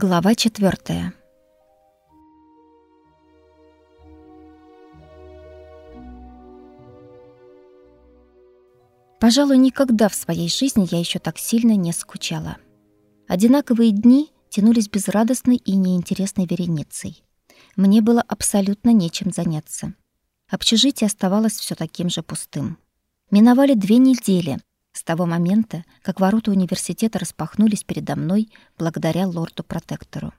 Глава четвертая. Пожалуй, никогда в своей жизни я еще так сильно не скучала. Одинаковые дни тянулись безрадостной и неинтересной вереницей. Мне было абсолютно нечем заняться. Общежитие оставалось все таким же пустым. Миновали две недели, с того момента, как ворота университета распахнулись передо мной благодаря лорду-протектору.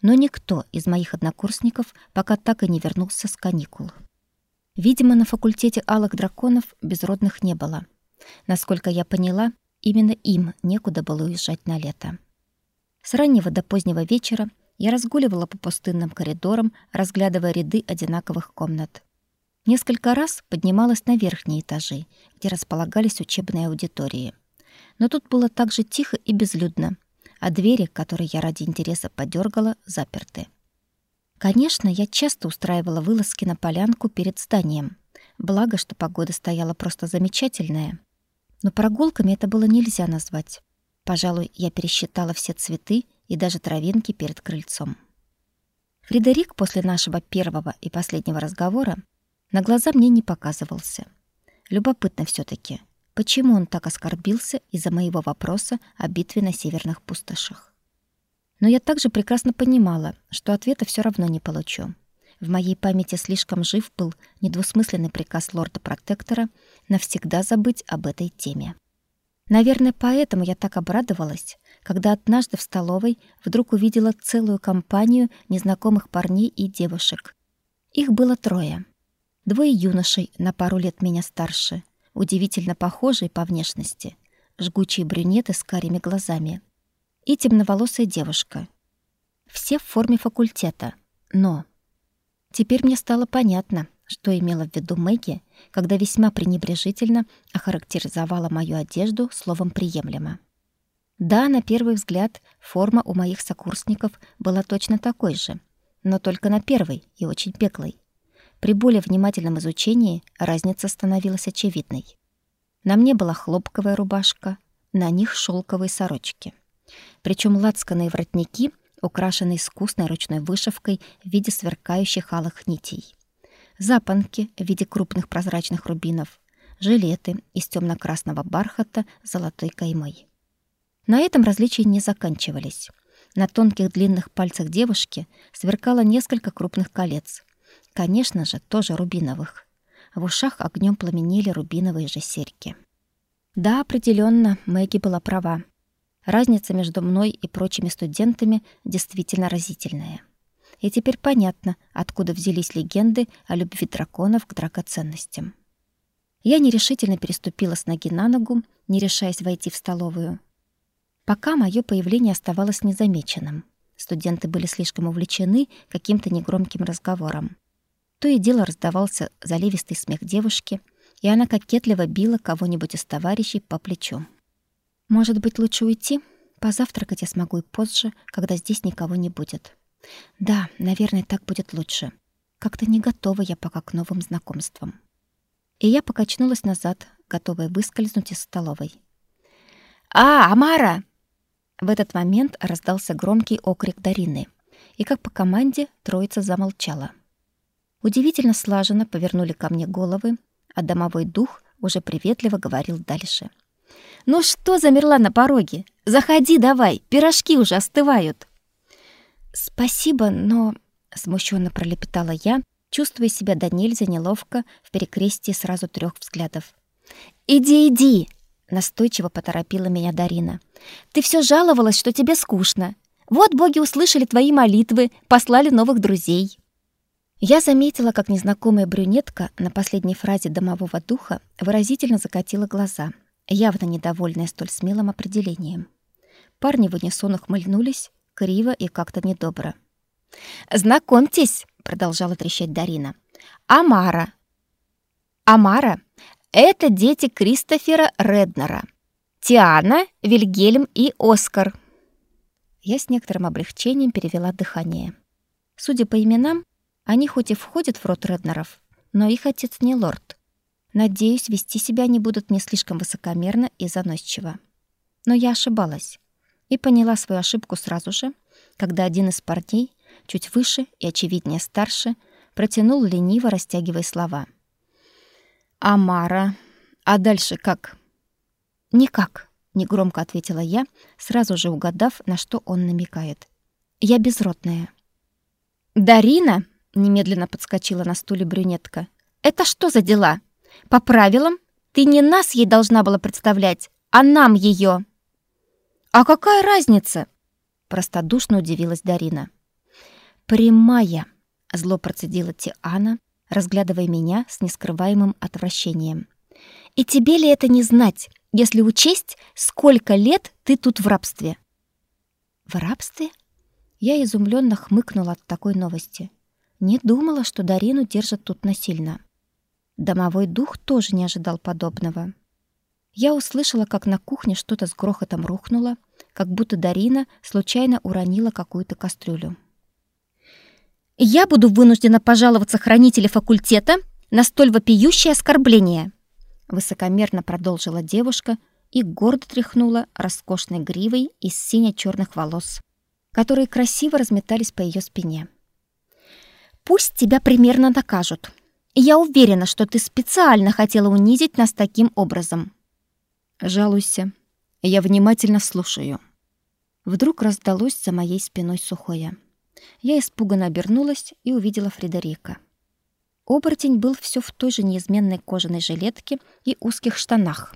Но никто из моих однокурсников пока так и не вернулся с каникул. Видимо, на факультете алых драконов безродных не было. Насколько я поняла, именно им некуда было уезжать на лето. С раннего до позднего вечера я разгуливала по пустынным коридорам, разглядывая ряды одинаковых комнат. Несколько раз поднималась на верхние этажи, где располагались учебные аудитории. Но тут было так же тихо и безлюдно, а двери, которые я ради интереса подергала, заперты. Конечно, я часто устраивала вылазки на полянку перед зданием. Благо, что погода стояла просто замечательная. Но прогулками это было нельзя назвать. Пожалуй, я пересчитала все цветы и даже травинки перед крыльцом. Фредерик после нашего первого и последнего разговора на глаза мне не показывался. Любопытно все таки почему он так оскорбился из-за моего вопроса о битве на северных пустошах. Но я также прекрасно понимала, что ответа все равно не получу. В моей памяти слишком жив был недвусмысленный приказ лорда-протектора навсегда забыть об этой теме. Наверное, поэтому я так обрадовалась, когда однажды в столовой вдруг увидела целую компанию незнакомых парней и девушек. Их было трое. Двое юношей на пару лет меня старше, удивительно похожие по внешности, жгучие брюнеты с карими глазами и темноволосая девушка. Все в форме факультета, но... Теперь мне стало понятно, что имела в виду Мэгги, когда весьма пренебрежительно охарактеризовала мою одежду словом «приемлемо». Да, на первый взгляд, форма у моих сокурсников была точно такой же, но только на первый и очень пеклой. При более внимательном изучении разница становилась очевидной. На мне была хлопковая рубашка, на них шелковые сорочки. Причем лацканые воротники украшены искусной ручной вышивкой в виде сверкающих алых нитей. Запонки в виде крупных прозрачных рубинов, жилеты из темно красного бархата с золотой каймой. На этом различия не заканчивались. На тонких длинных пальцах девушки сверкало несколько крупных колец, Конечно же, тоже рубиновых. В ушах огнем пламенели рубиновые же серьги. Да, определенно, Мэгги была права. Разница между мной и прочими студентами действительно разительная. И теперь понятно, откуда взялись легенды о любви драконов к драгоценностям. Я нерешительно переступила с ноги на ногу, не решаясь войти в столовую. Пока мое появление оставалось незамеченным. Студенты были слишком увлечены каким-то негромким разговором. То и дело раздавался заливистый смех девушки, и она кокетливо била кого-нибудь из товарищей по плечу. «Может быть, лучше уйти? Позавтракать я смогу и позже, когда здесь никого не будет. Да, наверное, так будет лучше. Как-то не готова я пока к новым знакомствам». И я покачнулась назад, готовая выскользнуть из столовой. «А, Амара!» В этот момент раздался громкий окрик Дарины, и как по команде троица замолчала. Удивительно слаженно повернули ко мне головы, а домовой дух уже приветливо говорил дальше. «Ну что замерла на пороге? Заходи давай, пирожки уже остывают!» «Спасибо, но...» — смущенно пролепетала я, чувствуя себя до нельзя неловко в перекрестии сразу трех взглядов. «Иди, иди!» — настойчиво поторопила меня Дарина. «Ты все жаловалась, что тебе скучно. Вот боги услышали твои молитвы, послали новых друзей». Я заметила, как незнакомая брюнетка на последней фразе домового духа выразительно закатила глаза, явно недовольная столь смелым определением. Парни в унисон ухмыльнулись, криво и как-то недобро. «Знакомьтесь», — продолжала трещать Дарина, — «Амара». «Амара — это дети Кристофера Реднера. Тиана, Вильгельм и Оскар». Я с некоторым облегчением перевела дыхание. Судя по именам, они хоть и входят в род Реднеров, но их отец не лорд. Надеюсь, вести себя они будут не слишком высокомерно и заносчиво. Но я ошибалась и поняла свою ошибку сразу же, когда один из парней, чуть выше и, очевиднее, старше, протянул лениво, растягивая слова. «Амара. А дальше как?» «Никак», — негромко ответила я, сразу же угадав, на что он намекает. «Я безродная». «Дарина!» — немедленно подскочила на стуле брюнетка. «Это что за дела? По правилам, ты не нас ей должна была представлять, а нам ее. «А какая разница?» — простодушно удивилась Дарина. «Прямая», — зло процедила Тиана, разглядывая меня с нескрываемым отвращением. «И тебе ли это не знать, если учесть, сколько лет ты тут в рабстве?» «В рабстве?» Я изумленно хмыкнула от такой новости. Не думала, что Дарину держат тут насильно. Домовой дух тоже не ожидал подобного. Я услышала, как на кухне что-то с грохотом рухнуло, как будто Дарина случайно уронила какую-то кастрюлю. «Я буду вынуждена пожаловаться хранителю факультета на столь вопиющее оскорбление», высокомерно продолжила девушка и гордо тряхнула роскошной гривой из сине черных волос, которые красиво разметались по ее спине. «Пусть тебя примерно накажут. Я уверена, что ты специально хотела унизить нас таким образом». «Жалуйся. Я внимательно слушаю». Вдруг раздалось за моей спиной сухое. Я испуганно обернулась и увидела Фредерика. Оборотень был все в той же неизменной кожаной жилетке и узких штанах,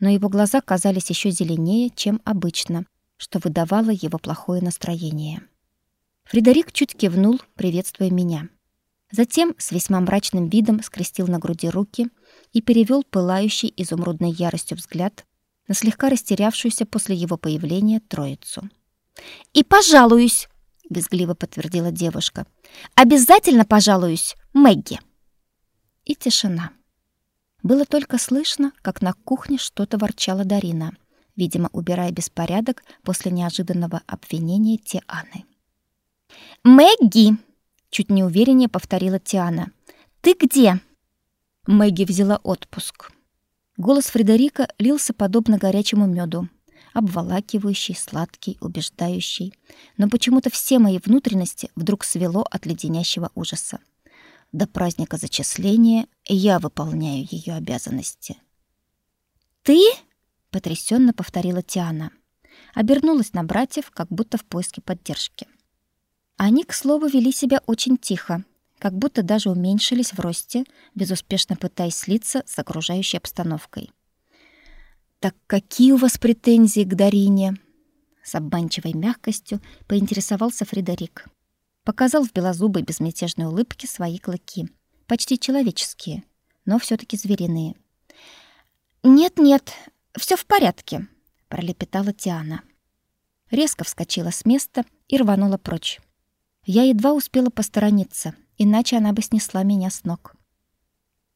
но его глаза казались еще зеленее, чем обычно, что выдавало его плохое настроение. Фредерик чуть кивнул, приветствуя меня. Затем с весьма мрачным видом скрестил на груди руки и перевел пылающий изумрудной яростью взгляд на слегка растерявшуюся после его появления троицу. «И пожалуюсь!» — безгливо подтвердила девушка. «Обязательно пожалуюсь, Мэгги!» И тишина. Было только слышно, как на кухне что-то ворчала Дарина, видимо, убирая беспорядок после неожиданного обвинения Тианы. «Мэгги!» — чуть неувереннее повторила Тиана. «Ты где?» Мэгги взяла отпуск. Голос Фредерика лился подобно горячему меду, обволакивающий, сладкий, убеждающий, но почему-то все мои внутренности вдруг свело от леденящего ужаса. До праздника зачисления я выполняю ее обязанности. Ты? потрясенно повторила Тиана. Обернулась на братьев, как будто в поиске поддержки. Они, к слову, вели себя очень тихо, как будто даже уменьшились в росте, безуспешно пытаясь слиться с окружающей обстановкой. «Так какие у вас претензии к Дарине?» С обманчивой мягкостью поинтересовался Фредерик. Показал в белозубой безмятежной улыбке свои клыки. Почти человеческие, но все таки звериные. «Нет-нет, все в порядке», — пролепетала Тиана. Резко вскочила с места и рванула прочь. Я едва успела посторониться — иначе она бы снесла меня с ног.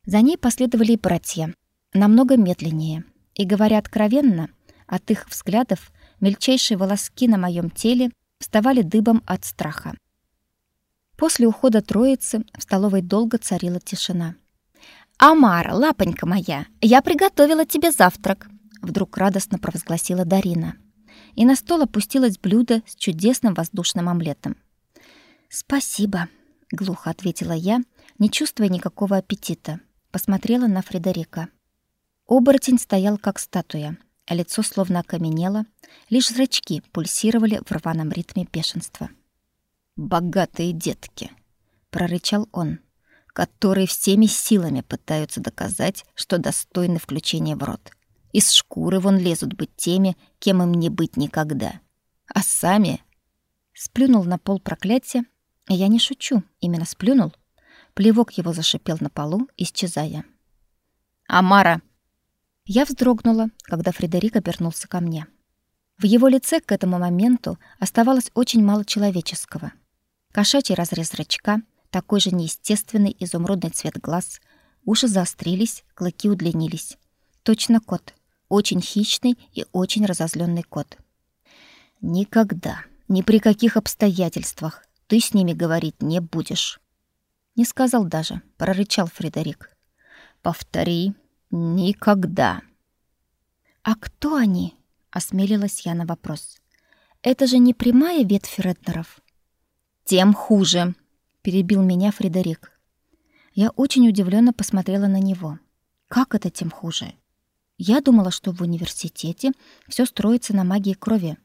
За ней последовали и братья, намного медленнее. И, говоря откровенно, от их взглядов мельчайшие волоски на моем теле вставали дыбом от страха. После ухода троицы в столовой долго царила тишина. «Амара, лапонька моя, я приготовила тебе завтрак!» Вдруг радостно провозгласила Дарина. И на стол опустилось блюдо с чудесным воздушным омлетом. «Спасибо», глухо ответила я, не чувствуя никакого аппетита. Посмотрела на Фредерика. Оборотень стоял как статуя, а лицо словно окаменело, лишь зрачки пульсировали в рваном ритме бешенства. «Богатые детки!» — прорычал он, которые всеми силами пытаются доказать, что достойны включения в рот. Из шкуры вон лезут быть теми, кем им не быть никогда. А сами... Сплюнул на пол проклятие я не шучу, именно сплюнул. Плевок его зашипел на полу, исчезая. «Амара!» Я вздрогнула, когда Фредерик обернулся ко мне. В его лице к этому моменту оставалось очень мало человеческого. Кошачий разрез зрачка, такой же неестественный изумрудный цвет глаз, уши заострились, клыки удлинились. Точно кот, очень хищный и очень разозленный кот. Никогда, ни при каких обстоятельствах ты с ними говорить не будешь. Не сказал даже, прорычал Фредерик. Повтори, никогда. А кто они? осмелилась я на вопрос. Это же не прямая ветвь Реднеров. Тем хуже, перебил меня Фредерик. Я очень удивленно посмотрела на него. Как это тем хуже? Я думала, что в университете все строится на магии крови.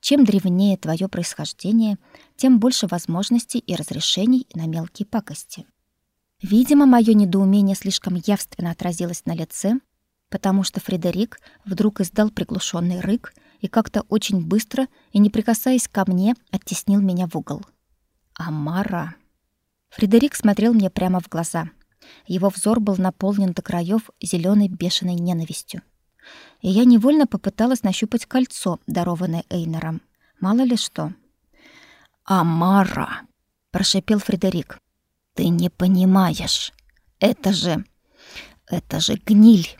Чем древнее твое происхождение, тем больше возможностей и разрешений на мелкие пакости. Видимо, мое недоумение слишком явственно отразилось на лице, потому что Фредерик вдруг издал приглушенный рык и как-то очень быстро и не прикасаясь ко мне, оттеснил меня в угол. Амара. Фредерик смотрел мне прямо в глаза. Его взор был наполнен до краев зеленой бешеной ненавистью. И я невольно попыталась нащупать кольцо, дарованное Эйнером. Мало ли что. «Амара!» — прошипел Фредерик. «Ты не понимаешь. Это же... это же гниль!»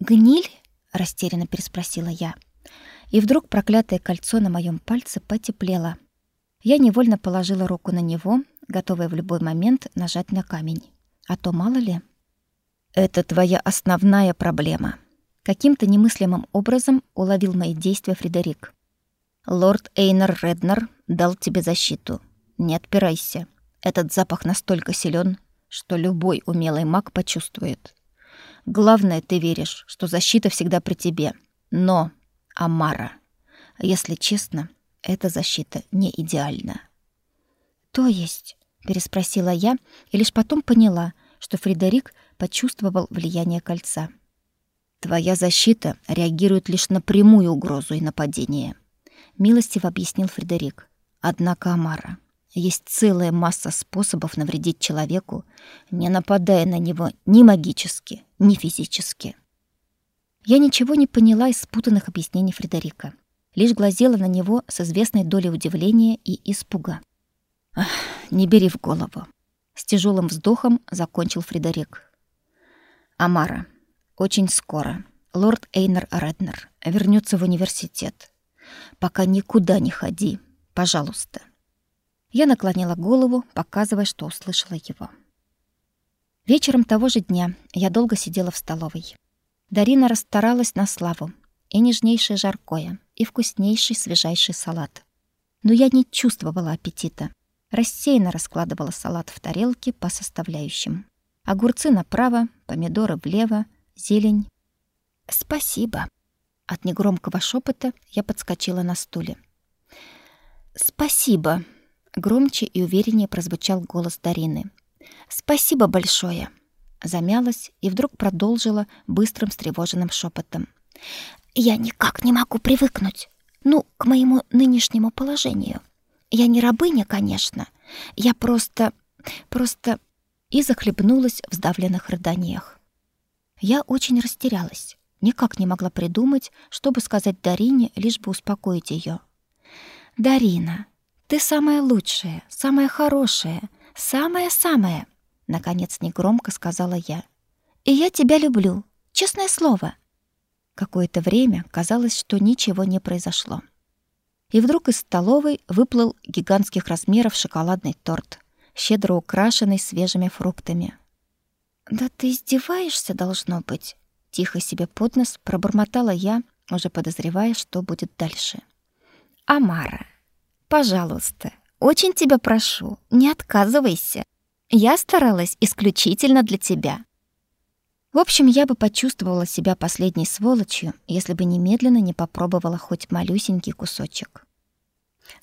«Гниль?» — растерянно переспросила я. И вдруг проклятое кольцо на моем пальце потеплело. Я невольно положила руку на него, готовая в любой момент нажать на камень. А то мало ли. «Это твоя основная проблема», Каким-то немыслимым образом уловил мои действия Фредерик. Лорд Эйнер Реднер дал тебе защиту. Не отпирайся. Этот запах настолько силен, что любой умелый маг почувствует. Главное, ты веришь, что защита всегда при тебе. Но, Амара, если честно, эта защита не идеальна. То есть, переспросила я и лишь потом поняла, что Фредерик почувствовал влияние кольца. Твоя защита реагирует лишь на прямую угрозу и нападение, милостиво объяснил Фредерик. Однако, Амара, есть целая масса способов навредить человеку, не нападая на него ни магически, ни физически. Я ничего не поняла из спутанных объяснений Фредерика, лишь глазела на него с известной долей удивления и испуга. Ах, не бери в голову, с тяжелым вздохом закончил Фредерик. Амара, очень скоро лорд Эйнер Реднер вернется в университет. Пока никуда не ходи, пожалуйста. Я наклонила голову, показывая, что услышала его. Вечером того же дня я долго сидела в столовой. Дарина расстаралась на славу. И нежнейшее жаркое, и вкуснейший свежайший салат. Но я не чувствовала аппетита. Рассеянно раскладывала салат в тарелке по составляющим. Огурцы направо, помидоры влево, зелень. Спасибо. От негромкого шепота я подскочила на стуле. Спасибо. Громче и увереннее прозвучал голос Дарины. Спасибо большое. Замялась и вдруг продолжила быстрым встревоженным шепотом. Я никак не могу привыкнуть. Ну, к моему нынешнему положению. Я не рабыня, конечно. Я просто... просто... И захлебнулась в сдавленных рыданиях. Я очень растерялась. Никак не могла придумать, чтобы сказать Дарине, лишь бы успокоить ее. «Дарина, ты самая лучшая, самая хорошая, самая-самая!» Наконец негромко сказала я. «И я тебя люблю, честное слово!» Какое-то время казалось, что ничего не произошло. И вдруг из столовой выплыл гигантских размеров шоколадный торт, щедро украшенный свежими фруктами. «Да ты издеваешься, должно быть!» Тихо себе под нос пробормотала я, уже подозревая, что будет дальше. «Амара, пожалуйста, очень тебя прошу, не отказывайся. Я старалась исключительно для тебя». В общем, я бы почувствовала себя последней сволочью, если бы немедленно не попробовала хоть малюсенький кусочек.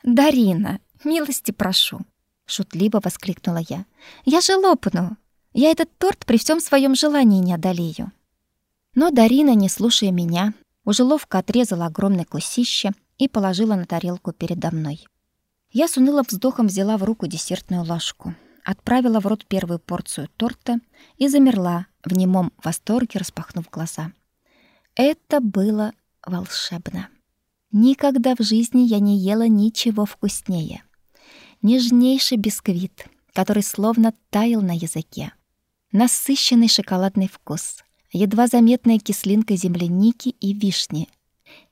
«Дарина, милости прошу!» — шутливо воскликнула я. «Я же лопну!» Я этот торт при всем своем желании не одолею. Но Дарина, не слушая меня, уже ловко отрезала огромное кусище и положила на тарелку передо мной. Я с унылым вздохом взяла в руку десертную ложку, отправила в рот первую порцию торта и замерла в немом восторге, распахнув глаза. Это было волшебно. Никогда в жизни я не ела ничего вкуснее. Нежнейший бисквит, который словно таял на языке насыщенный шоколадный вкус, едва заметная кислинка земляники и вишни.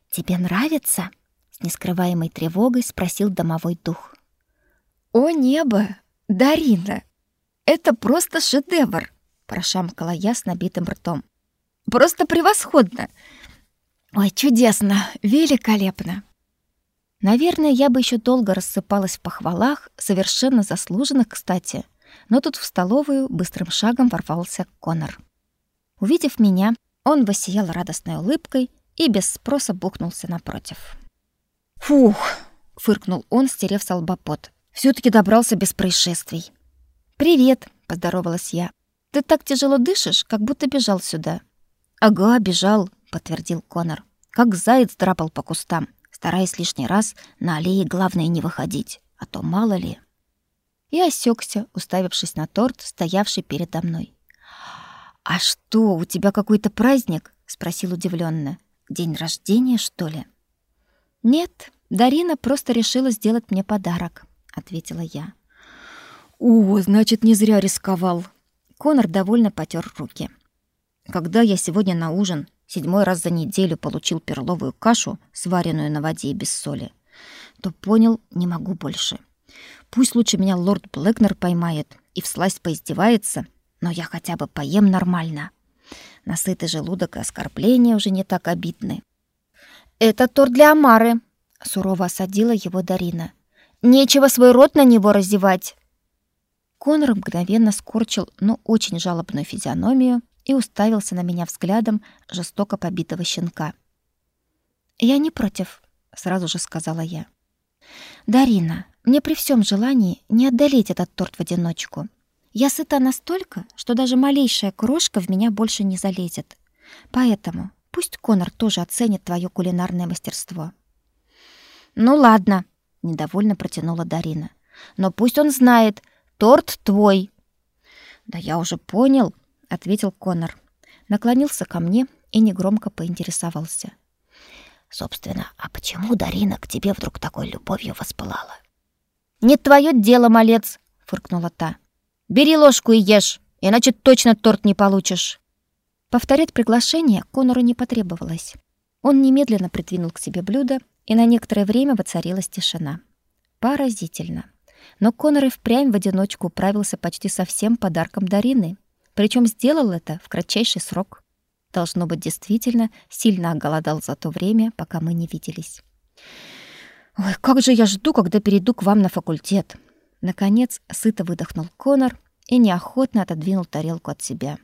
«Тебе нравится?» — с нескрываемой тревогой спросил домовой дух. «О небо! Дарина! Это просто шедевр!» — прошамкала я с набитым ртом. «Просто превосходно! Ой, чудесно! Великолепно!» Наверное, я бы еще долго рассыпалась в похвалах, совершенно заслуженных, кстати. Но тут в столовую быстрым шагом ворвался Конор. Увидев меня, он воссиял радостной улыбкой и без спроса бухнулся напротив. «Фух!» — фыркнул он, стерев с лба пот. «Всё-таки добрался без происшествий». «Привет!» — поздоровалась я. «Ты так тяжело дышишь, как будто бежал сюда». «Ага, бежал», — подтвердил Конор. «Как заяц драпал по кустам стараясь лишний раз на аллее главное не выходить, а то мало ли. И осекся, уставившись на торт, стоявший передо мной. «А что, у тебя какой-то праздник?» — спросил удивленно. «День рождения, что ли?» «Нет, Дарина просто решила сделать мне подарок», — ответила я. «О, значит, не зря рисковал». Конор довольно потер руки. «Когда я сегодня на ужин седьмой раз за неделю получил перловую кашу, сваренную на воде и без соли, то понял, не могу больше. Пусть лучше меня лорд Блэкнер поймает и всласть поиздевается, но я хотя бы поем нормально. Насытый желудок и оскорбления уже не так обидны. «Это торт для Амары», — сурово осадила его Дарина. «Нечего свой рот на него раздевать». Конор мгновенно скорчил, но очень жалобную физиономию и уставился на меня взглядом жестоко побитого щенка. «Я не против», — сразу же сказала я. «Дарина, мне при всем желании не отдалить этот торт в одиночку. Я сыта настолько, что даже малейшая крошка в меня больше не залезет. Поэтому пусть Конор тоже оценит твое кулинарное мастерство». «Ну ладно», — недовольно протянула Дарина. «Но пусть он знает, торт твой». «Да я уже понял», ответил Конор. Наклонился ко мне и негромко поинтересовался. Собственно, а почему Дарина к тебе вдруг такой любовью воспылала? Не твое дело, малец, фыркнула та. Бери ложку и ешь, иначе точно торт не получишь. Повторять приглашение Конору не потребовалось. Он немедленно придвинул к себе блюдо, и на некоторое время воцарилась тишина. Поразительно. Но Конор и впрямь в одиночку управился почти со всем подарком Дарины. Причем сделал это в кратчайший срок. Должно быть, действительно сильно оголодал за то время, пока мы не виделись. «Ой, как же я жду, когда перейду к вам на факультет!» Наконец, сыто выдохнул Конор и неохотно отодвинул тарелку от себя.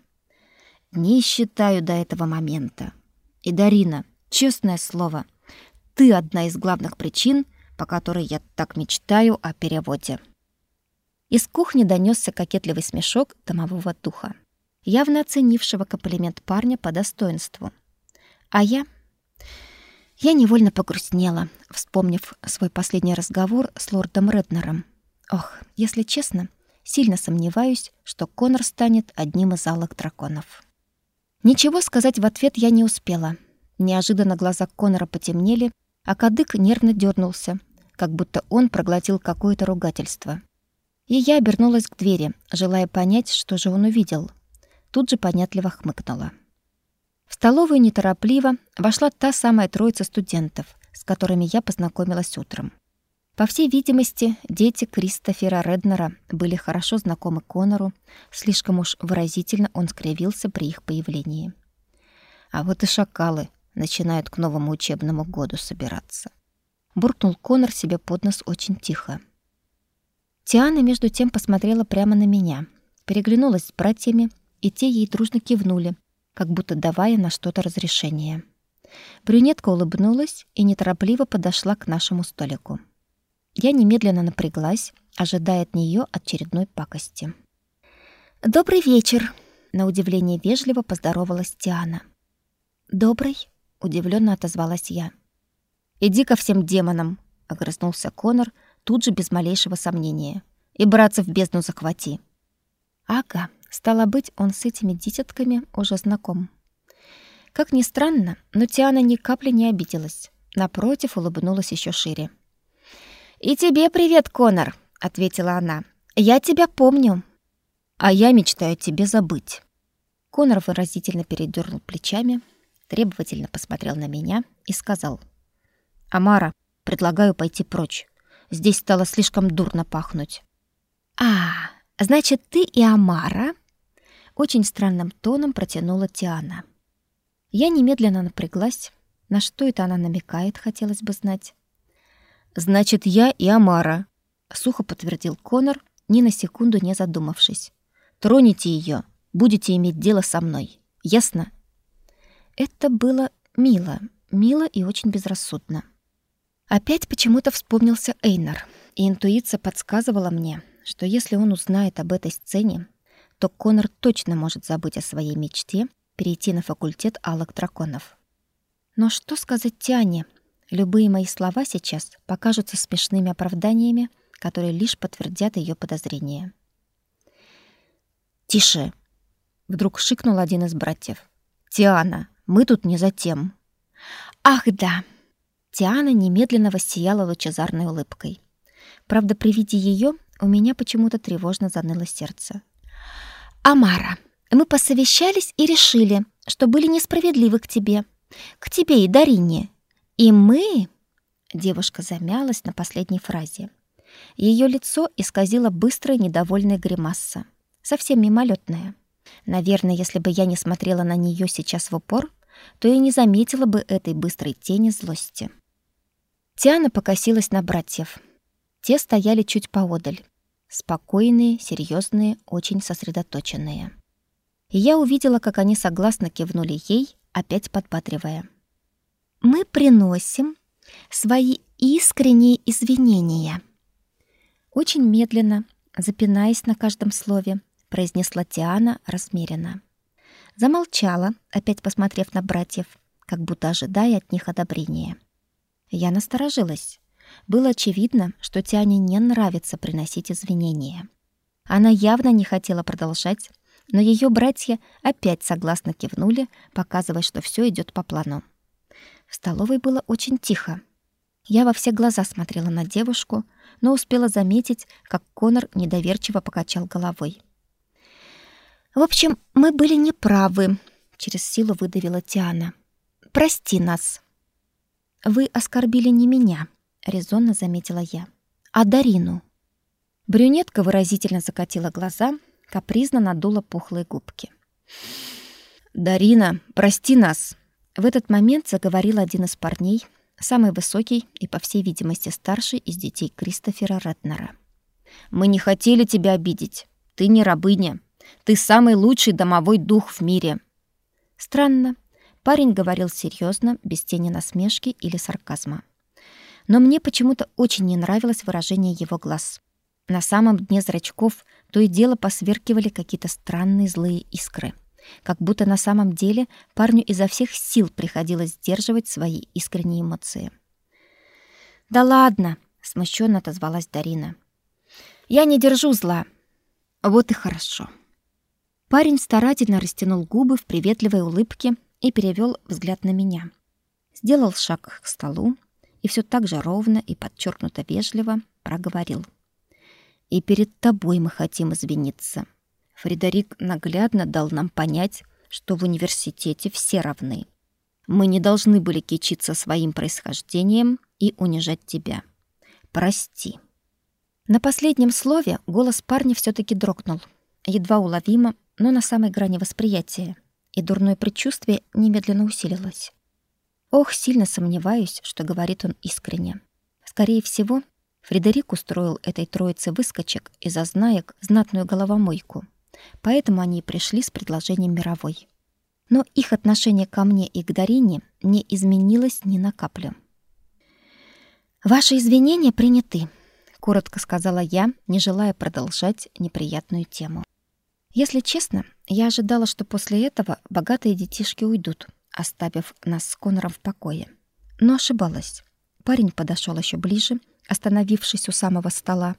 «Не считаю до этого момента. И, Дарина, честное слово, ты одна из главных причин, по которой я так мечтаю о переводе». Из кухни донесся кокетливый смешок домового духа, явно оценившего комплимент парня по достоинству. А я... Я невольно погрустнела, вспомнив свой последний разговор с лордом Реднером. Ох, если честно, сильно сомневаюсь, что Конор станет одним из алых драконов. Ничего сказать в ответ я не успела. Неожиданно глаза Конора потемнели, а кадык нервно дернулся, как будто он проглотил какое-то ругательство. И я обернулась к двери, желая понять, что же он увидел. Тут же понятливо хмыкнула. В столовую неторопливо вошла та самая троица студентов, с которыми я познакомилась утром. По всей видимости, дети Кристофера Реднера были хорошо знакомы Конору, слишком уж выразительно он скривился при их появлении. А вот и шакалы начинают к новому учебному году собираться. Буркнул Конор себе под нос очень тихо. Тиана между тем посмотрела прямо на меня, переглянулась с братьями, и те ей дружно кивнули, как будто давая на что-то разрешение. Брюнетка улыбнулась и неторопливо подошла к нашему столику. Я немедленно напряглась, ожидая от нее очередной пакости. «Добрый вечер!» — на удивление вежливо поздоровалась Тиана. «Добрый?» — удивленно отозвалась я. «Иди ко всем демонам!» — огрызнулся Конор, тут же без малейшего сомнения. «И браться в бездну захвати». «Ага, стало быть, он с этими дитятками уже знаком». Как ни странно, но Тиана ни капли не обиделась. Напротив, улыбнулась еще шире. «И тебе привет, Конор», — ответила она. «Я тебя помню». «А я мечтаю тебе забыть». Конор выразительно передернул плечами, требовательно посмотрел на меня и сказал. «Амара, предлагаю пойти прочь. Здесь стало слишком дурно пахнуть. А, значит, ты и Амара? Очень странным тоном протянула Тиана. Я немедленно напряглась. На что это она намекает, хотелось бы знать. Значит, я и Амара, сухо подтвердил Конор, ни на секунду не задумавшись. Троните ее, будете иметь дело со мной. Ясно? Это было мило, мило и очень безрассудно. Опять почему-то вспомнился Эйнар, и интуиция подсказывала мне, что если он узнает об этой сцене, то Конор точно может забыть о своей мечте перейти на факультет алых драконов. Но что сказать Тиане? Любые мои слова сейчас покажутся смешными оправданиями, которые лишь подтвердят ее подозрения. «Тише!» — вдруг шикнул один из братьев. «Тиана, мы тут не за тем». «Ах, да!» Тиана немедленно воссияла лучезарной улыбкой. Правда, при виде ее у меня почему-то тревожно заныло сердце. «Амара, мы посовещались и решили, что были несправедливы к тебе, к тебе и Дарине. И мы...» Девушка замялась на последней фразе. Ее лицо исказило быстрая недовольная гримаса, совсем мимолетная. Наверное, если бы я не смотрела на нее сейчас в упор, то и не заметила бы этой быстрой тени злости. Тиана покосилась на братьев. Те стояли чуть поодаль, спокойные, серьезные, очень сосредоточенные и я увидела, как они согласно кивнули ей, опять подбадривая. «Мы приносим свои искренние извинения». Очень медленно, запинаясь на каждом слове, произнесла Тиана размеренно. Замолчала, опять посмотрев на братьев, как будто ожидая от них одобрения. Я насторожилась. Было очевидно, что Тиане не нравится приносить извинения. Она явно не хотела продолжать, но ее братья опять согласно кивнули, показывая, что все идет по плану. В столовой было очень тихо. Я во все глаза смотрела на девушку, но успела заметить, как Конор недоверчиво покачал головой. В общем, мы были неправы, через силу выдавила Тиана. Прости нас. Вы оскорбили не меня, резонно заметила я, а Дарину. Брюнетка выразительно закатила глаза, капризно надула пухлые губки. «Дарина, прости нас!» В этот момент заговорил один из парней, самый высокий и, по всей видимости, старший из детей Кристофера Ретнера. «Мы не хотели тебя обидеть. Ты не рабыня. Ты самый лучший домовой дух в мире». Странно. Парень говорил серьезно, без тени насмешки или сарказма. Но мне почему-то очень не нравилось выражение его глаз. На самом дне зрачков то и дело посверкивали какие-то странные злые искры. Как будто на самом деле парню изо всех сил приходилось сдерживать свои искренние эмоции. «Да ладно!» — смущенно отозвалась Дарина. «Я не держу зла». «Вот и хорошо». Парень старательно растянул губы в приветливой улыбке и перевел взгляд на меня. Сделал шаг к столу и все так же ровно и подчеркнуто вежливо проговорил — и перед тобой мы хотим извиниться. Фредерик наглядно дал нам понять, что в университете все равны. Мы не должны были кичиться своим происхождением и унижать тебя. Прости. На последнем слове голос парня все таки дрогнул, едва уловимо, но на самой грани восприятия, и дурное предчувствие немедленно усилилось. Ох, сильно сомневаюсь, что говорит он искренне. Скорее всего, Фредерик устроил этой троице выскочек и зазнаек знатную головомойку. Поэтому они и пришли с предложением мировой. Но их отношение ко мне и к Дарине не изменилось ни на каплю. «Ваши извинения приняты», — коротко сказала я, не желая продолжать неприятную тему. Если честно, я ожидала, что после этого богатые детишки уйдут, оставив нас с Конором в покое. Но ошибалась. Парень подошел еще ближе остановившись у самого стола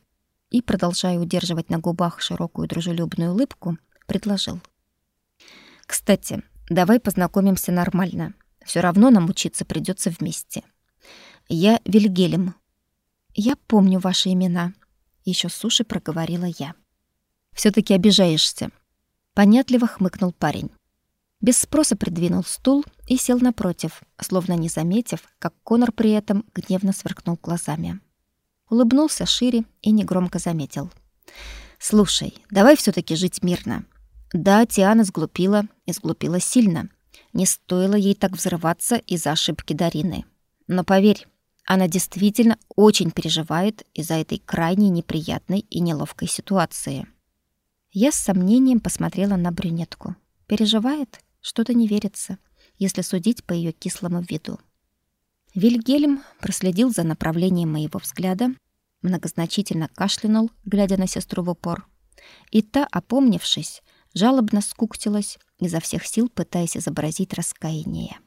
и, продолжая удерживать на губах широкую дружелюбную улыбку, предложил. «Кстати, давай познакомимся нормально. Все равно нам учиться придется вместе. Я Вильгельм. Я помню ваши имена», — еще суши проговорила я. все таки обижаешься», — понятливо хмыкнул парень. Без спроса придвинул стул и сел напротив, словно не заметив, как Конор при этом гневно сверкнул глазами улыбнулся шире и негромко заметил. «Слушай, давай все таки жить мирно. Да, Тиана сглупила, и сглупила сильно. Не стоило ей так взрываться из-за ошибки Дарины. Но поверь, Она действительно очень переживает из-за этой крайне неприятной и неловкой ситуации. Я с сомнением посмотрела на брюнетку. Переживает? Что-то не верится, если судить по ее кислому виду. Вильгельм проследил за направлением моего взгляда, многозначительно кашлянул, глядя на сестру в упор. И та, опомнившись, жалобно скуктилась, изо всех сил пытаясь изобразить раскаяние.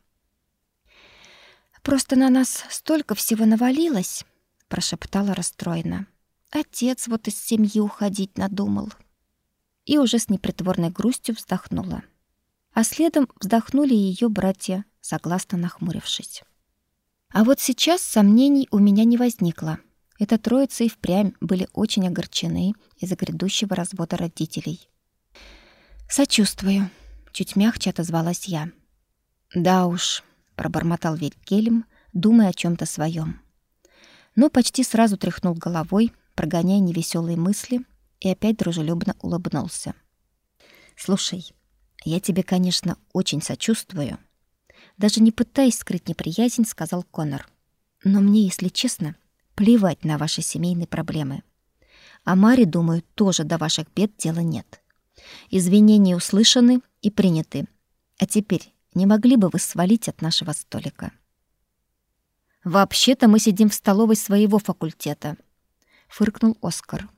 «Просто на нас столько всего навалилось», — прошептала расстроенно. «Отец вот из семьи уходить надумал». И уже с непритворной грустью вздохнула. А следом вздохнули ее братья, согласно нахмурившись. А вот сейчас сомнений у меня не возникло. Эта троица и впрямь были очень огорчены из-за грядущего развода родителей. «Сочувствую», — чуть мягче отозвалась я. «Да уж», — пробормотал Вильгельм, думая о чем то своем. Но почти сразу тряхнул головой, прогоняя невеселые мысли, и опять дружелюбно улыбнулся. «Слушай, я тебе, конечно, очень сочувствую», даже не пытаясь скрыть неприязнь, сказал Конор. Но мне, если честно, плевать на ваши семейные проблемы. А Маре, думаю, тоже до ваших бед дела нет. Извинения услышаны и приняты. А теперь не могли бы вы свалить от нашего столика? Вообще-то мы сидим в столовой своего факультета, фыркнул Оскар.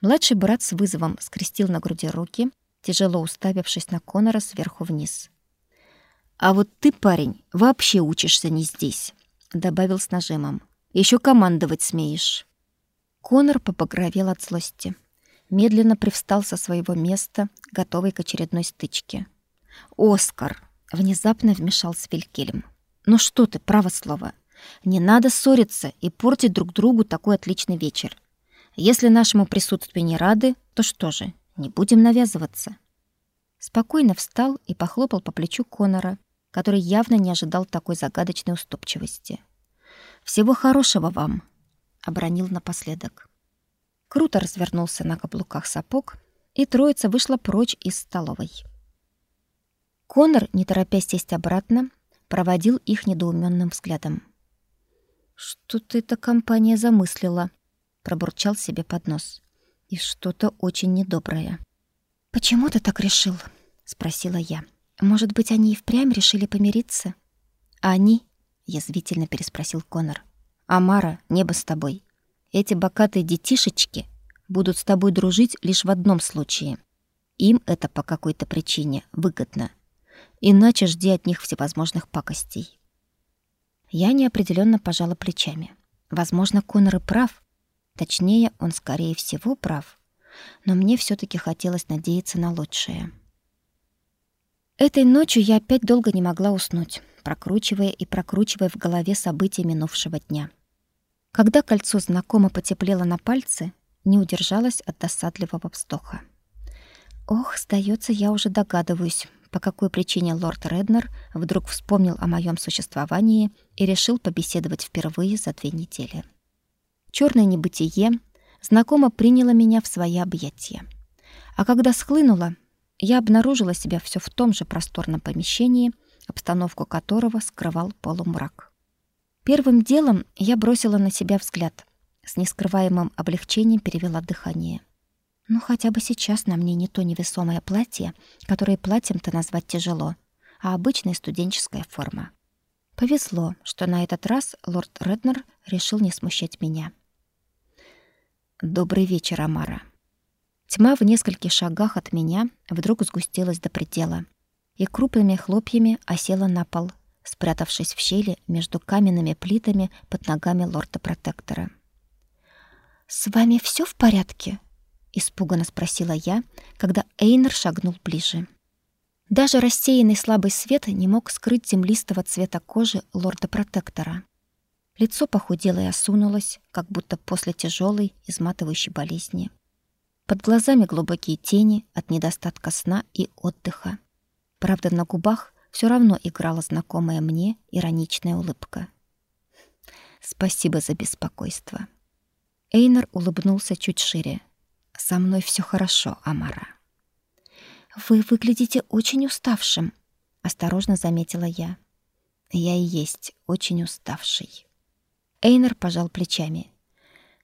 Младший брат с вызовом скрестил на груди руки, тяжело уставившись на Конора сверху вниз. А вот ты, парень, вообще учишься не здесь, добавил с нажимом. Еще командовать смеешь. Конор побагровел от злости. Медленно привстал со своего места, готовый к очередной стычке. «Оскар!» — внезапно вмешался Вилькельм. «Ну что ты, право слово. Не надо ссориться и портить друг другу такой отличный вечер. Если нашему присутствию не рады, то что же, не будем навязываться». Спокойно встал и похлопал по плечу Конора, который явно не ожидал такой загадочной уступчивости. «Всего хорошего вам!» — обронил напоследок. Круто развернулся на каблуках сапог, и троица вышла прочь из столовой. Конор, не торопясь сесть обратно, проводил их недоуменным взглядом. «Что-то эта компания замыслила», — пробурчал себе под нос. «И что-то очень недоброе». «Почему ты так решил?» — спросила я. Может быть, они и впрямь решили помириться? Они? язвительно переспросил Конор. Амара, небо с тобой. Эти бокатые детишечки будут с тобой дружить лишь в одном случае. Им это по какой-то причине выгодно. Иначе жди от них всевозможных пакостей. Я неопределенно пожала плечами. Возможно, Конор и прав. Точнее, он скорее всего прав. Но мне все таки хотелось надеяться на лучшее. Этой ночью я опять долго не могла уснуть, прокручивая и прокручивая в голове события минувшего дня. Когда кольцо знакомо потеплело на пальце, не удержалась от досадливого вздоха. Ох, сдается, я уже догадываюсь, по какой причине лорд Реднер вдруг вспомнил о моем существовании и решил побеседовать впервые за две недели. Черное небытие знакомо приняло меня в свои объятия. А когда схлынуло, я обнаружила себя все в том же просторном помещении, обстановку которого скрывал полумрак. Первым делом я бросила на себя взгляд. С нескрываемым облегчением перевела дыхание. Ну, хотя бы сейчас на мне не то невесомое платье, которое платьем-то назвать тяжело, а обычная студенческая форма. Повезло, что на этот раз лорд Реднер решил не смущать меня. «Добрый вечер, Амара», Тьма в нескольких шагах от меня вдруг сгустилась до предела и крупными хлопьями осела на пол, спрятавшись в щели между каменными плитами под ногами лорда-протектора. «С вами все в порядке?» — испуганно спросила я, когда Эйнер шагнул ближе. Даже рассеянный слабый свет не мог скрыть землистого цвета кожи лорда-протектора. Лицо похудело и осунулось, как будто после тяжелой, изматывающей болезни. Под глазами глубокие тени от недостатка сна и отдыха. Правда, на губах все равно играла знакомая мне ироничная улыбка. Спасибо за беспокойство. Эйнер улыбнулся чуть шире. Со мной все хорошо, Амара. Вы выглядите очень уставшим, осторожно заметила я. Я и есть очень уставший. Эйнер пожал плечами.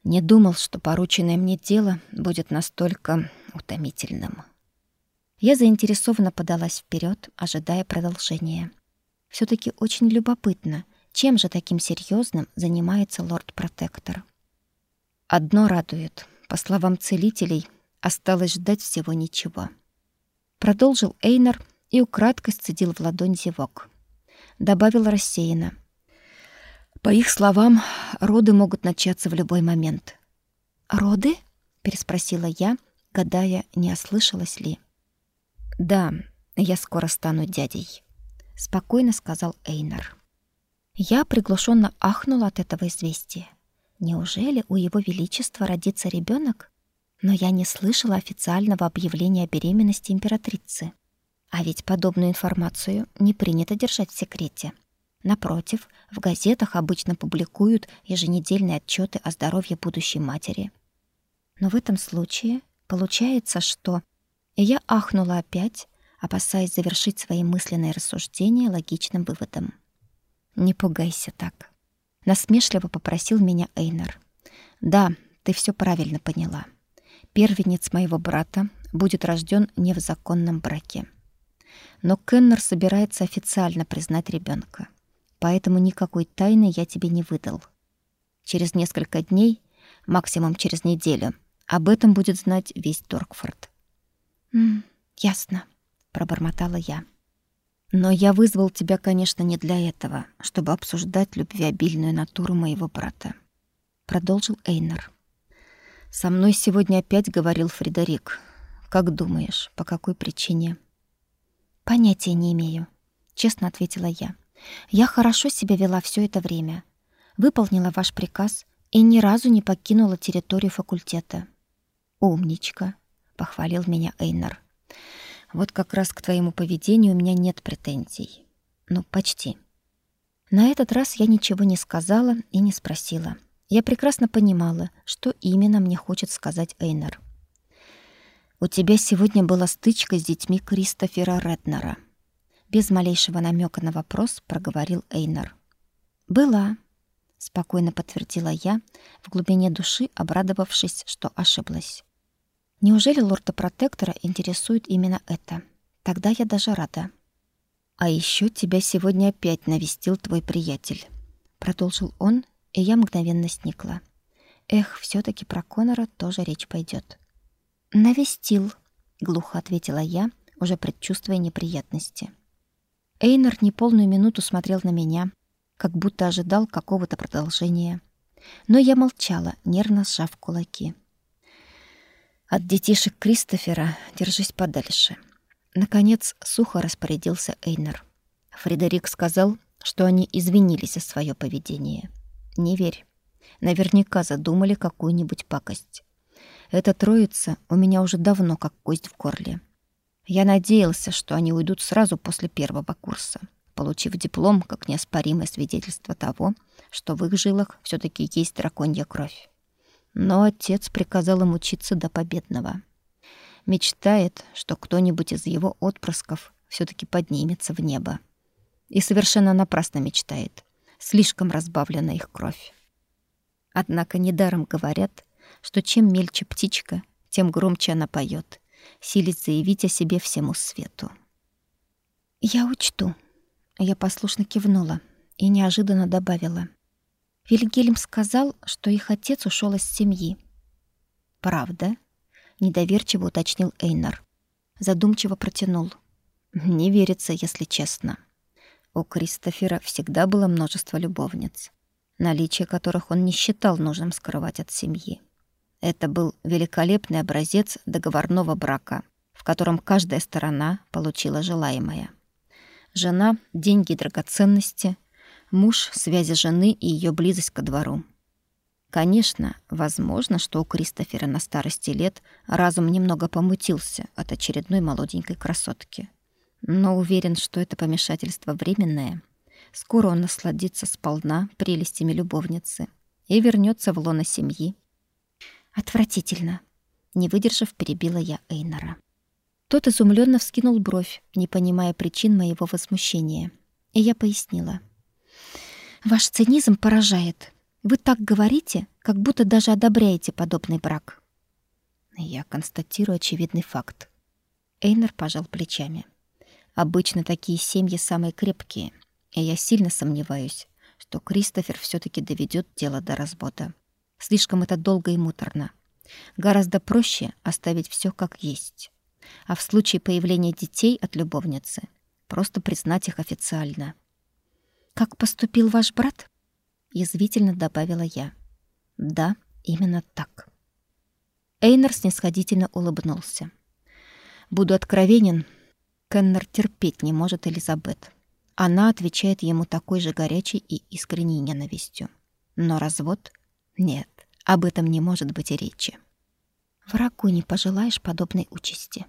Не думал, что порученное мне дело будет настолько утомительным. Я заинтересованно подалась вперед, ожидая продолжения. все таки очень любопытно, чем же таким серьезным занимается лорд-протектор. Одно радует. По словам целителей, осталось ждать всего ничего. Продолжил Эйнер и украдкой сцедил в ладонь зевок. Добавил рассеянно. По их словам, роды могут начаться в любой момент. «Роды?» — переспросила я, гадая, не ослышалась ли. «Да, я скоро стану дядей», — спокойно сказал Эйнар. Я приглушенно ахнула от этого известия. Неужели у его величества родится ребенок? Но я не слышала официального объявления о беременности императрицы. А ведь подобную информацию не принято держать в секрете. Напротив, в газетах обычно публикуют еженедельные отчеты о здоровье будущей матери. Но в этом случае получается, что... И я ахнула опять, опасаясь завершить свои мысленные рассуждения логичным выводом. «Не пугайся так», — насмешливо попросил меня Эйнер. «Да, ты все правильно поняла. Первенец моего брата будет рожден не в законном браке но Кеннер собирается официально признать ребенка, Поэтому никакой тайны я тебе не выдал. Через несколько дней, максимум через неделю, об этом будет знать весь Торкфорд. «М, ясно», — пробормотала я. «Но я вызвал тебя, конечно, не для этого, чтобы обсуждать любвеобильную натуру моего брата», — продолжил Эйнер. «Со мной сегодня опять говорил Фредерик. Как думаешь, по какой причине?» Понятия не имею, честно ответила я. Я хорошо себя вела все это время. Выполнила ваш приказ и ни разу не покинула территорию факультета. Умничка, похвалил меня Эйнар. Вот как раз к твоему поведению у меня нет претензий. Ну, почти. На этот раз я ничего не сказала и не спросила. Я прекрасно понимала, что именно мне хочет сказать Эйнар. У тебя сегодня была стычка с детьми Кристофера Реднера. Без малейшего намека на вопрос проговорил Эйнар. Была, спокойно подтвердила я, в глубине души обрадовавшись, что ошиблась. Неужели лорда-протектора интересует именно это? Тогда я даже рада. А еще тебя сегодня опять навестил твой приятель, продолжил он, и я мгновенно сникла. Эх, все таки про Конора тоже речь пойдет. «Навестил», — глухо ответила я, уже предчувствуя неприятности. Эйнер неполную минуту смотрел на меня, как будто ожидал какого-то продолжения. Но я молчала, нервно сжав кулаки. «От детишек Кристофера держись подальше». Наконец, сухо распорядился Эйнер. Фредерик сказал, что они извинились за свое поведение. «Не верь. Наверняка задумали какую-нибудь пакость. Эта троица у меня уже давно как кость в горле. Я надеялся, что они уйдут сразу после первого курса, получив диплом как неоспоримое свидетельство того, что в их жилах все таки есть драконья кровь. Но отец приказал им учиться до победного. Мечтает, что кто-нибудь из его отпрысков все таки поднимется в небо. И совершенно напрасно мечтает. Слишком разбавлена их кровь. Однако недаром говорят, что чем мельче птичка, тем громче она поет, силит заявить о себе всему свету. «Я учту». Я послушно кивнула и неожиданно добавила. Вильгельм сказал, что их отец ушел из семьи. «Правда?» — недоверчиво уточнил Эйнар. Задумчиво протянул. «Не верится, если честно. У Кристофера всегда было множество любовниц, наличие которых он не считал нужным скрывать от семьи. Это был великолепный образец договорного брака, в котором каждая сторона получила желаемое. Жена — деньги и драгоценности, муж — связи жены и ее близость ко двору. Конечно, возможно, что у Кристофера на старости лет разум немного помутился от очередной молоденькой красотки. Но уверен, что это помешательство временное. Скоро он насладится сполна прелестями любовницы и вернется в лоно семьи, Отвратительно. Не выдержав, перебила я Эйнора. Тот изумленно вскинул бровь, не понимая причин моего возмущения. И я пояснила. Ваш цинизм поражает. Вы так говорите, как будто даже одобряете подобный брак. Я констатирую очевидный факт. Эйнер пожал плечами. Обычно такие семьи самые крепкие, и я сильно сомневаюсь, что Кристофер все таки доведет дело до развода. Слишком это долго и муторно. Гораздо проще оставить все как есть. А в случае появления детей от любовницы просто признать их официально. Как поступил ваш брат? язвительно добавила я. Да, именно так. Эйнер снисходительно улыбнулся. Буду откровенен, Кеннер терпеть не может Элизабет. Она отвечает ему такой же горячей и искренней ненавистью. Но развод? Нет, об этом не может быть и речи. Врагу не пожелаешь подобной участи.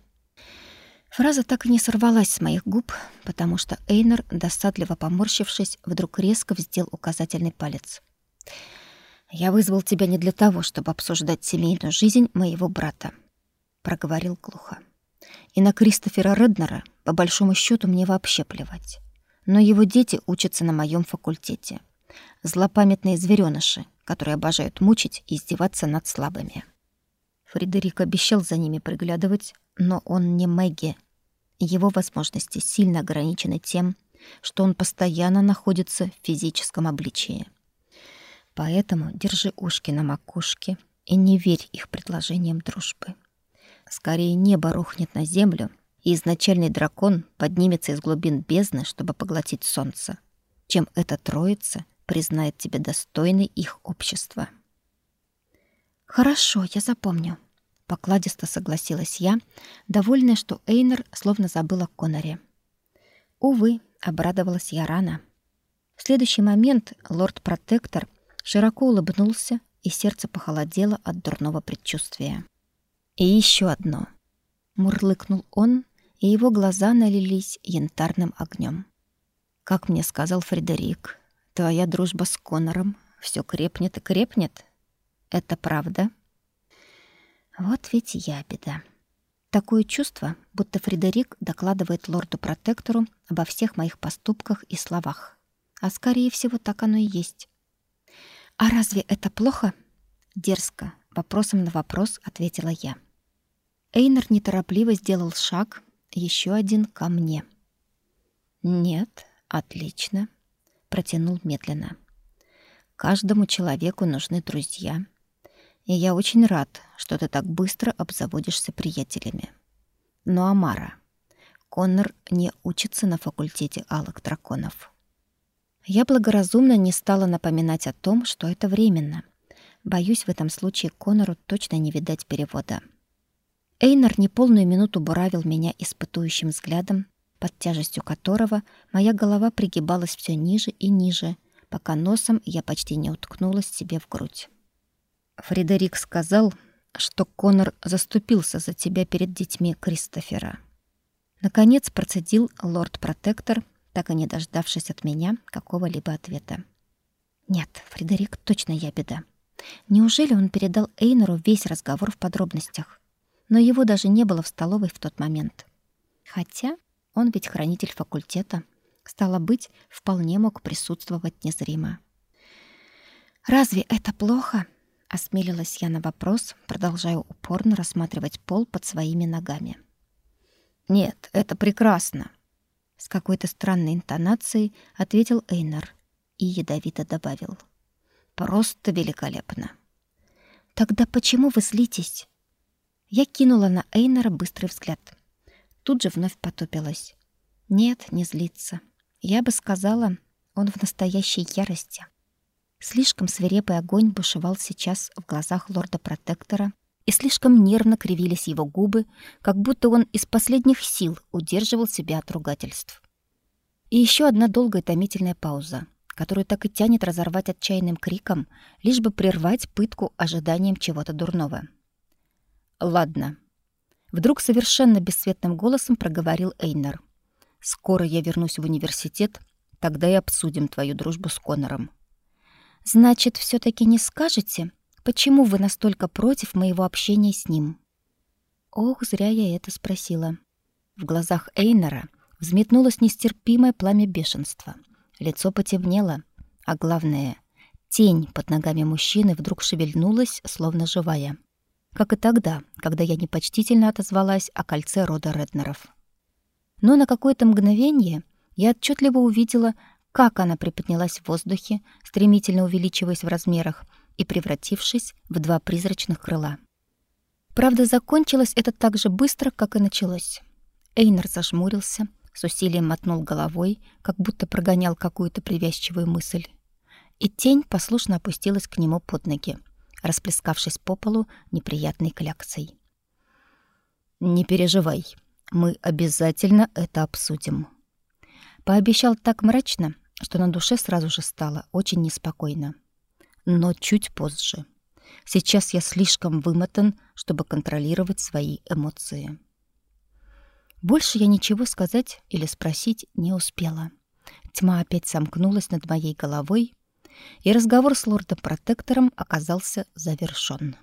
Фраза так и не сорвалась с моих губ, потому что Эйнер, досадливо поморщившись, вдруг резко вздел указательный палец. «Я вызвал тебя не для того, чтобы обсуждать семейную жизнь моего брата», — проговорил глухо. «И на Кристофера Реднера, по большому счету, мне вообще плевать. Но его дети учатся на моем факультете. Злопамятные зверёныши, которые обожают мучить и издеваться над слабыми». Фредерик обещал за ними приглядывать, но он не Мэгги. Его возможности сильно ограничены тем, что он постоянно находится в физическом обличии. Поэтому держи ушки на макушке и не верь их предложениям дружбы. Скорее небо рухнет на землю, и изначальный дракон поднимется из глубин бездны, чтобы поглотить солнце, чем эта троица признает тебя достойной их общества. Хорошо, я запомню. Покладисто согласилась я, довольная, что Эйнер словно забыл о Коноре. Увы, обрадовалась я рано. В следующий момент лорд-протектор широко улыбнулся, и сердце похолодело от дурного предчувствия. И еще одно. Мурлыкнул он, и его глаза налились янтарным огнем. Как мне сказал Фредерик, твоя дружба с Конором все крепнет и крепнет. Это правда? Вот ведь я беда. Такое чувство, будто Фредерик докладывает лорду-протектору обо всех моих поступках и словах. А скорее всего, так оно и есть. А разве это плохо? Дерзко, вопросом на вопрос ответила я. Эйнер неторопливо сделал шаг, еще один ко мне. Нет, отлично, протянул медленно. Каждому человеку нужны друзья. И я очень рад, что ты так быстро обзаводишься приятелями. Но Амара, Коннор не учится на факультете алых драконов. Я благоразумно не стала напоминать о том, что это временно. Боюсь, в этом случае Коннору точно не видать перевода. Эйнар неполную минуту буравил меня испытующим взглядом, под тяжестью которого моя голова пригибалась все ниже и ниже, пока носом я почти не уткнулась себе в грудь. Фредерик сказал, что Конор заступился за тебя перед детьми Кристофера. Наконец процедил лорд-протектор, так и не дождавшись от меня какого-либо ответа. Нет, Фредерик точно я беда. Неужели он передал Эйнору весь разговор в подробностях? Но его даже не было в столовой в тот момент. Хотя он ведь хранитель факультета, стало быть, вполне мог присутствовать незримо. Разве это плохо? осмелилась я на вопрос, продолжая упорно рассматривать пол под своими ногами. Нет, это прекрасно, с какой-то странной интонацией ответил Эйнар и ядовито добавил: Просто великолепно. Тогда почему вы злитесь? Я кинула на Эйнара быстрый взгляд. Тут же вновь потупилась. Нет, не злиться. Я бы сказала, он в настоящей ярости. Слишком свирепый огонь бушевал сейчас в глазах лорда-протектора, и слишком нервно кривились его губы, как будто он из последних сил удерживал себя от ругательств. И еще одна долгая томительная пауза, которую так и тянет разорвать отчаянным криком, лишь бы прервать пытку ожиданием чего-то дурного. «Ладно». Вдруг совершенно бесцветным голосом проговорил Эйнер. «Скоро я вернусь в университет, тогда и обсудим твою дружбу с Конором». Значит, все таки не скажете, почему вы настолько против моего общения с ним? Ох, зря я это спросила. В глазах Эйнера взметнулось нестерпимое пламя бешенства. Лицо потемнело, а главное, Тень под ногами мужчины вдруг шевельнулась, словно живая. Как и тогда, когда я непочтительно отозвалась о кольце рода Реднеров. Но на какое-то мгновение я отчетливо увидела, как она приподнялась в воздухе, стремительно увеличиваясь в размерах и превратившись в два призрачных крыла. Правда, закончилось это так же быстро, как и началось. Эйнер зажмурился, с усилием мотнул головой, как будто прогонял какую-то привязчивую мысль. И тень послушно опустилась к нему под ноги, расплескавшись по полу неприятной кляксой. «Не переживай, мы обязательно это обсудим». Пообещал так мрачно, что на душе сразу же стало очень неспокойно. Но чуть позже. Сейчас я слишком вымотан, чтобы контролировать свои эмоции. Больше я ничего сказать или спросить не успела. Тьма опять сомкнулась над моей головой, и разговор с лордом-протектором оказался завершён.